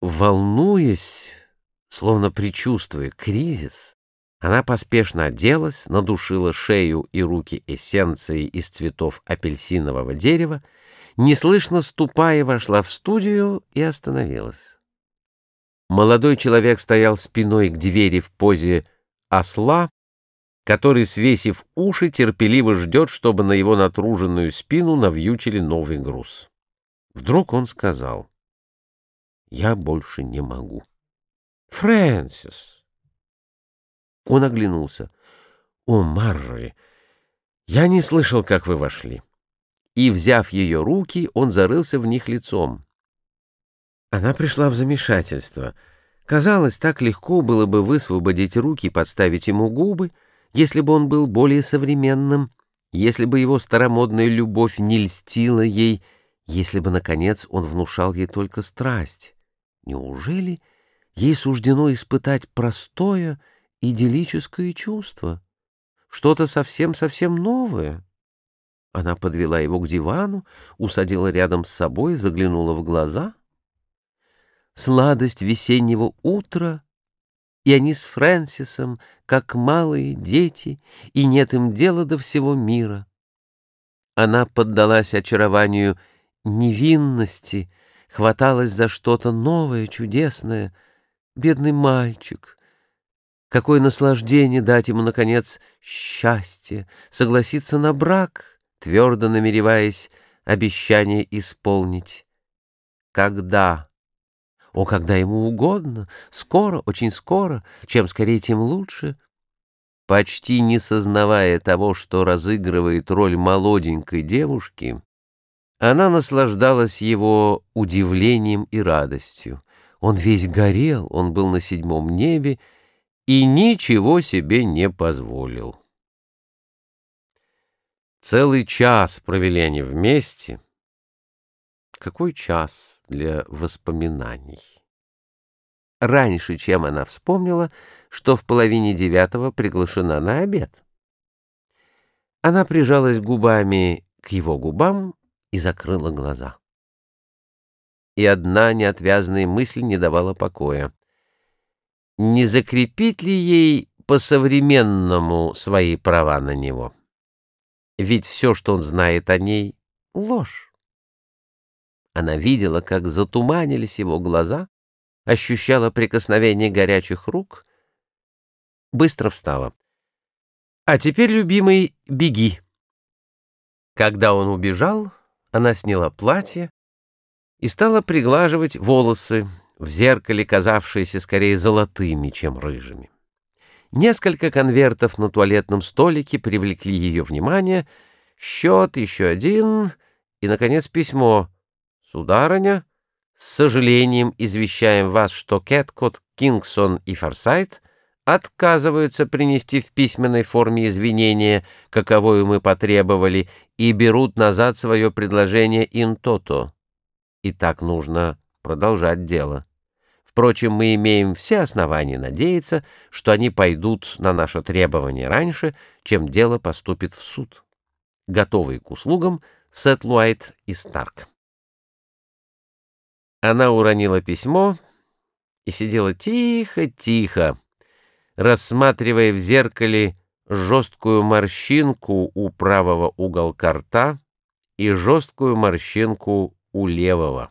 Волнуясь, словно предчувствуя кризис, она поспешно оделась, надушила шею и руки эссенцией из цветов апельсинового дерева, неслышно ступая вошла в студию и остановилась. Молодой человек стоял спиной к двери в позе осла, который, свесив уши, терпеливо ждет, чтобы на его натруженную спину навьючили новый груз. Вдруг он сказал, «Я больше не могу». «Фрэнсис!» Он оглянулся. «О, Марджори, я не слышал, как вы вошли». И, взяв ее руки, он зарылся в них лицом. Она пришла в замешательство. Казалось, так легко было бы высвободить руки и подставить ему губы, если бы он был более современным, если бы его старомодная любовь не льстила ей, если бы, наконец, он внушал ей только страсть. Неужели ей суждено испытать простое, идиллическое чувство, что-то совсем-совсем новое. Она подвела его к дивану, усадила рядом с собой, заглянула в глаза. Сладость весеннего утра, и они с Фрэнсисом, как малые дети, и нет им дела до всего мира. Она поддалась очарованию невинности, хваталась за что-то новое, чудесное. Бедный мальчик, Какое наслаждение дать ему, наконец, счастье, согласиться на брак, твердо намереваясь обещание исполнить. Когда? О, когда ему угодно, скоро, очень скоро, чем скорее, тем лучше. Почти не сознавая того, что разыгрывает роль молоденькой девушки, она наслаждалась его удивлением и радостью. Он весь горел, он был на седьмом небе, и ничего себе не позволил. Целый час провели они вместе. Какой час для воспоминаний? Раньше, чем она вспомнила, что в половине девятого приглашена на обед. Она прижалась губами к его губам и закрыла глаза. И одна неотвязная мысль не давала покоя не закрепить ли ей по-современному свои права на него? Ведь все, что он знает о ней, — ложь. Она видела, как затуманились его глаза, ощущала прикосновение горячих рук, быстро встала. «А теперь, любимый, беги!» Когда он убежал, она сняла платье и стала приглаживать волосы, в зеркале казавшиеся скорее золотыми, чем рыжими. Несколько конвертов на туалетном столике привлекли ее внимание, счет еще один и, наконец, письмо. «Сударыня, с сожалением извещаем вас, что Кэткот, Кингсон и Форсайт отказываются принести в письменной форме извинения, каковую мы потребовали, и берут назад свое предложение интото. И так нужно продолжать дело». Впрочем, мы имеем все основания надеяться, что они пойдут на наше требование раньше, чем дело поступит в суд. Готовые к услугам Сетлуайт и Старк. Она уронила письмо и сидела тихо-тихо, рассматривая в зеркале жесткую морщинку у правого уголка рта и жесткую морщинку у левого.